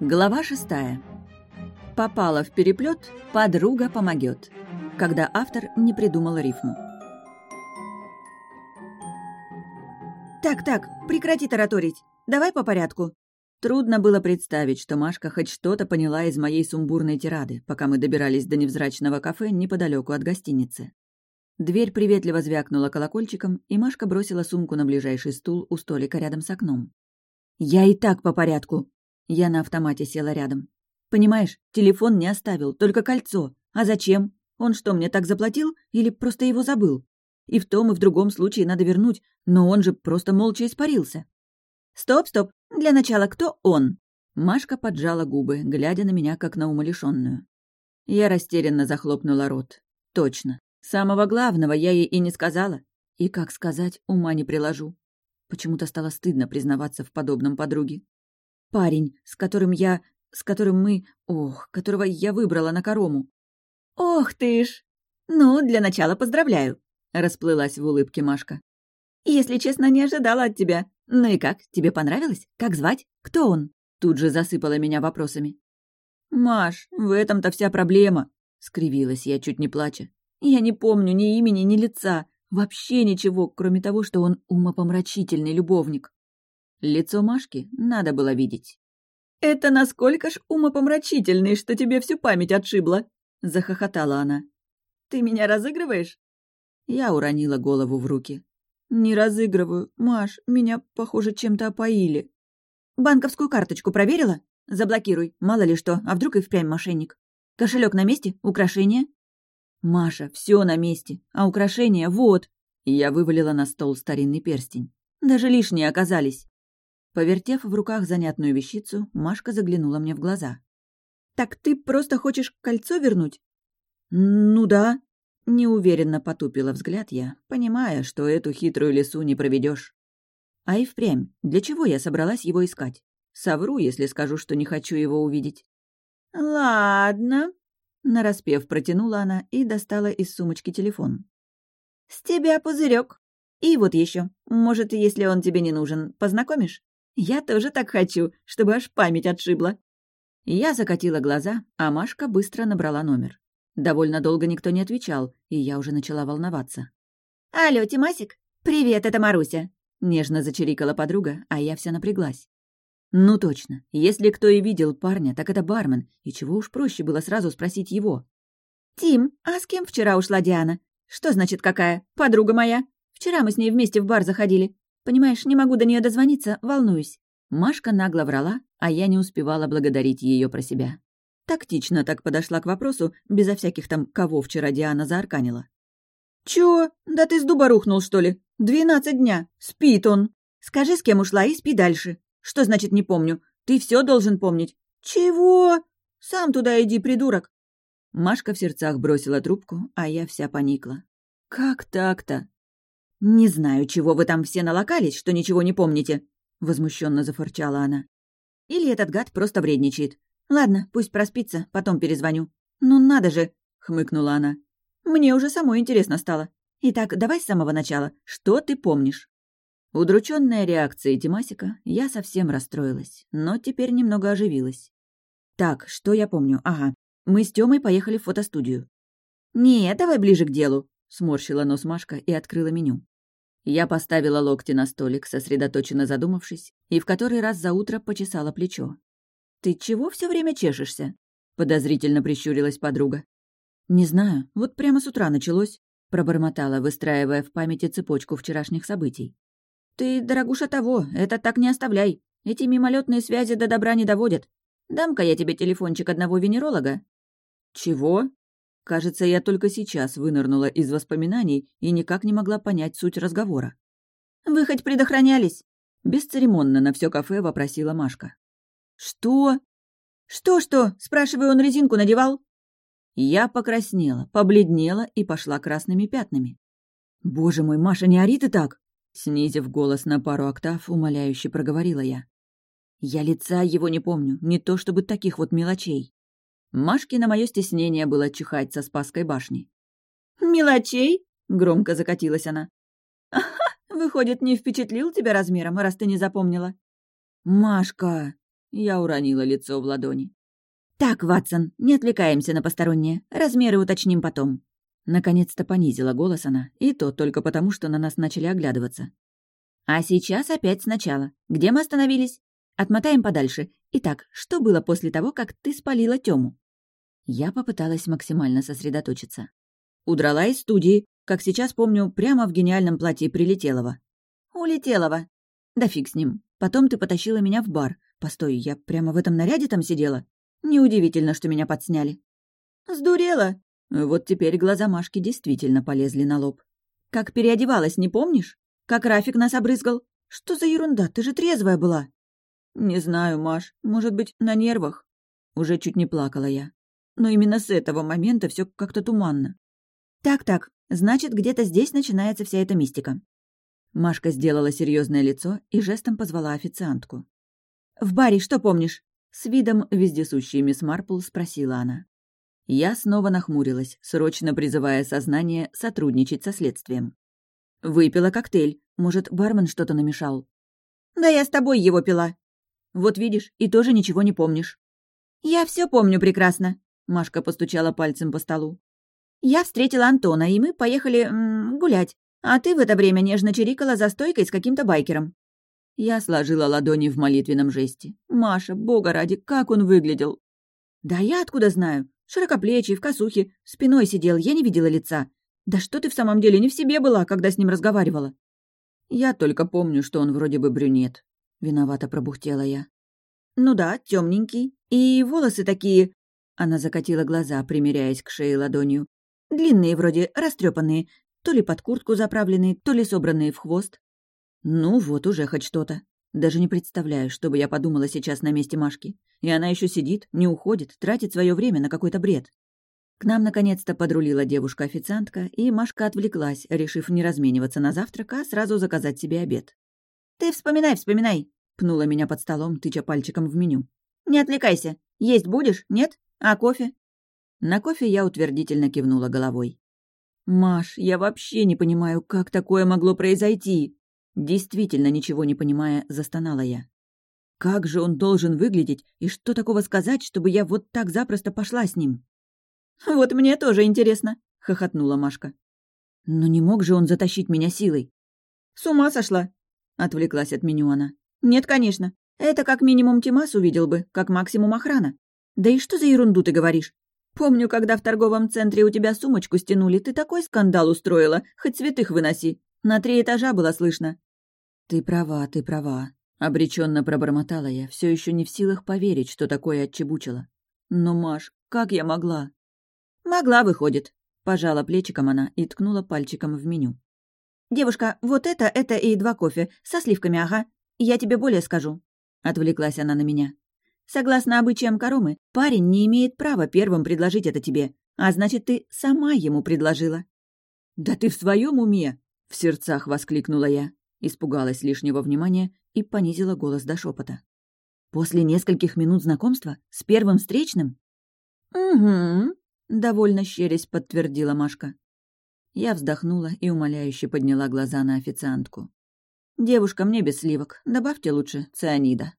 Глава шестая. Попала в переплет, подруга помогет. Когда автор не придумал рифму. «Так, так, прекрати тараторить. Давай по порядку». Трудно было представить, что Машка хоть что-то поняла из моей сумбурной тирады, пока мы добирались до невзрачного кафе неподалеку от гостиницы. Дверь приветливо звякнула колокольчиком, и Машка бросила сумку на ближайший стул у столика рядом с окном. «Я и так по порядку», я на автомате села рядом. «Понимаешь, телефон не оставил, только кольцо. А зачем? Он что, мне так заплатил или просто его забыл? И в том, и в другом случае надо вернуть, но он же просто молча испарился». «Стоп, стоп! Для начала, кто он?» Машка поджала губы, глядя на меня, как на умалишенную. Я растерянно захлопнула рот. «Точно. Самого главного я ей и не сказала. И, как сказать, ума не приложу. Почему-то стало стыдно признаваться в подобном подруге. Парень, с которым я... с которым мы... ох, которого я выбрала на корому. «Ох ты ж! Ну, для начала поздравляю!» — расплылась в улыбке Машка. «Если честно, не ожидала от тебя. Ну и как, тебе понравилось? Как звать? Кто он?» Тут же засыпала меня вопросами. «Маш, в этом-то вся проблема!» — скривилась я, чуть не плача. «Я не помню ни имени, ни лица. Вообще ничего, кроме того, что он умопомрачительный любовник. Лицо Машки надо было видеть. «Это насколько ж умопомрачительный, что тебе всю память отшибла!» — захохотала она. «Ты меня разыгрываешь?» Я уронила голову в руки. «Не разыгрываю. Маш, меня, похоже, чем-то опоили». «Банковскую карточку проверила? Заблокируй, мало ли что, а вдруг и впрямь мошенник. Кошелек на месте? Украшения?» «Маша, все на месте. А украшения вот!» Я вывалила на стол старинный перстень. Даже лишние оказались. Повертев в руках занятную вещицу, Машка заглянула мне в глаза. «Так ты просто хочешь кольцо вернуть?» «Ну да», — неуверенно потупила взгляд я, понимая, что эту хитрую лесу не проведешь. А и впрямь, для чего я собралась его искать? Совру, если скажу, что не хочу его увидеть. «Ладно», — нараспев протянула она и достала из сумочки телефон. «С тебя пузырек. И вот еще, может, если он тебе не нужен, познакомишь? Я тоже так хочу, чтобы аж память отшибла». Я закатила глаза, а Машка быстро набрала номер. Довольно долго никто не отвечал, и я уже начала волноваться. «Алло, Тимасик? Привет, это Маруся!» Нежно зачирикала подруга, а я вся напряглась. Ну точно, если кто и видел парня, так это бармен, и чего уж проще было сразу спросить его. «Тим, а с кем вчера ушла Диана? Что значит какая? Подруга моя. Вчера мы с ней вместе в бар заходили. Понимаешь, не могу до нее дозвониться, волнуюсь». Машка нагло врала, а я не успевала благодарить ее про себя. Тактично так подошла к вопросу, безо всяких там «кого вчера Диана заарканила». «Чё? Да ты с дуба рухнул, что ли? Двенадцать дня. Спит он. Скажи, с кем ушла, и спи дальше. Что значит «не помню»? Ты все должен помнить». «Чего? Сам туда иди, придурок». Машка в сердцах бросила трубку, а я вся поникла. «Как так-то?» «Не знаю, чего вы там все налокались, что ничего не помните», — возмущенно зафырчала она. «Или этот гад просто вредничает. Ладно, пусть проспится, потом перезвоню». «Ну надо же», — хмыкнула она. «Мне уже самой интересно стало. Итак, давай с самого начала. Что ты помнишь?» Удрученная реакцией Тимасика, я совсем расстроилась, но теперь немного оживилась. «Так, что я помню? Ага. Мы с Тёмой поехали в фотостудию». «Не, давай ближе к делу», — сморщила нос Машка и открыла меню. Я поставила локти на столик, сосредоточенно задумавшись, и в который раз за утро почесала плечо. «Ты чего все время чешешься?» — подозрительно прищурилась подруга. «Не знаю, вот прямо с утра началось», — пробормотала, выстраивая в памяти цепочку вчерашних событий. «Ты, дорогуша, того, это так не оставляй. Эти мимолетные связи до добра не доводят. Дам-ка я тебе телефончик одного венеролога». «Чего?» Кажется, я только сейчас вынырнула из воспоминаний и никак не могла понять суть разговора. «Вы хоть предохранялись?» Бесцеремонно на все кафе вопросила Машка. «Что?» «Что-что?» — спрашиваю, он резинку надевал? Я покраснела, побледнела и пошла красными пятнами. «Боже мой, Маша, не ори ты так!» Снизив голос на пару октав, умоляюще проговорила я. «Я лица его не помню, не то чтобы таких вот мелочей». Машке на мое стеснение было чихать со Спасской башни. «Мелочей?» — громко закатилась она. «Ага, выходит, не впечатлил тебя размером, раз ты не запомнила». «Машка!» Я уронила лицо в ладони. «Так, Ватсон, не отвлекаемся на постороннее. Размеры уточним потом». Наконец-то понизила голос она, и то только потому, что на нас начали оглядываться. «А сейчас опять сначала. Где мы остановились? Отмотаем подальше. Итак, что было после того, как ты спалила Тему? Я попыталась максимально сосредоточиться. Удрала из студии, как сейчас помню, прямо в гениальном платье Прилетелова. «Улетелова». «Да фиг с ним. Потом ты потащила меня в бар. Постой, я прямо в этом наряде там сидела? Неудивительно, что меня подсняли». «Сдурела?» Вот теперь глаза Машки действительно полезли на лоб. «Как переодевалась, не помнишь? Как Рафик нас обрызгал? Что за ерунда? Ты же трезвая была!» «Не знаю, Маш. Может быть, на нервах?» Уже чуть не плакала я. Но именно с этого момента все как-то туманно. «Так-так, значит, где-то здесь начинается вся эта мистика». Машка сделала серьезное лицо и жестом позвала официантку. «В баре что помнишь?» С видом вездесущей мисс Марпл спросила она. Я снова нахмурилась, срочно призывая сознание сотрудничать со следствием. Выпила коктейль. Может, бармен что-то намешал? «Да я с тобой его пила». «Вот видишь, и тоже ничего не помнишь». «Я все помню прекрасно», — Машка постучала пальцем по столу. «Я встретила Антона, и мы поехали м -м, гулять. А ты в это время нежно чирикала за стойкой с каким-то байкером». Я сложила ладони в молитвенном жесте. «Маша, бога ради, как он выглядел!» «Да я откуда знаю? Широкоплечий, в косухе, спиной сидел, я не видела лица. Да что ты в самом деле не в себе была, когда с ним разговаривала?» «Я только помню, что он вроде бы брюнет», — виновато пробухтела я. «Ну да, темненький. И волосы такие...» Она закатила глаза, примеряясь к шее ладонью. «Длинные вроде, растрепанные, то ли под куртку заправленные, то ли собранные в хвост. Ну, вот уже хоть что-то. Даже не представляю, что бы я подумала сейчас на месте Машки. И она еще сидит, не уходит, тратит свое время на какой-то бред. К нам наконец-то подрулила девушка-официантка, и Машка отвлеклась, решив не размениваться на завтрак, а сразу заказать себе обед. «Ты вспоминай, вспоминай!» — пнула меня под столом, тыча пальчиком в меню. «Не отвлекайся. Есть будешь? Нет? А кофе?» На кофе я утвердительно кивнула головой. «Маш, я вообще не понимаю, как такое могло произойти!» Действительно, ничего не понимая, застонала я. «Как же он должен выглядеть, и что такого сказать, чтобы я вот так запросто пошла с ним?» «Вот мне тоже интересно», — хохотнула Машка. «Но не мог же он затащить меня силой?» «С ума сошла!» — отвлеклась от меню она. «Нет, конечно. Это как минимум Тимас увидел бы, как максимум охрана. Да и что за ерунду ты говоришь? Помню, когда в торговом центре у тебя сумочку стянули, ты такой скандал устроила, хоть святых выноси. На три этажа было слышно». «Ты права, ты права», — обреченно пробормотала я, все еще не в силах поверить, что такое отчебучило. «Но, Маш, как я могла?» «Могла, выходит», — пожала плечиком она и ткнула пальчиком в меню. «Девушка, вот это, это и два кофе, со сливками, ага. Я тебе более скажу», — отвлеклась она на меня. Согласно обычаям Карумы, парень не имеет права первым предложить это тебе, а значит, ты сама ему предложила». «Да ты в своем уме?» — в сердцах воскликнула я, испугалась лишнего внимания и понизила голос до шепота. «После нескольких минут знакомства? С первым встречным?» «Угу», — довольно щерясь подтвердила Машка. Я вздохнула и умоляюще подняла глаза на официантку. «Девушка, мне без сливок. Добавьте лучше цианида».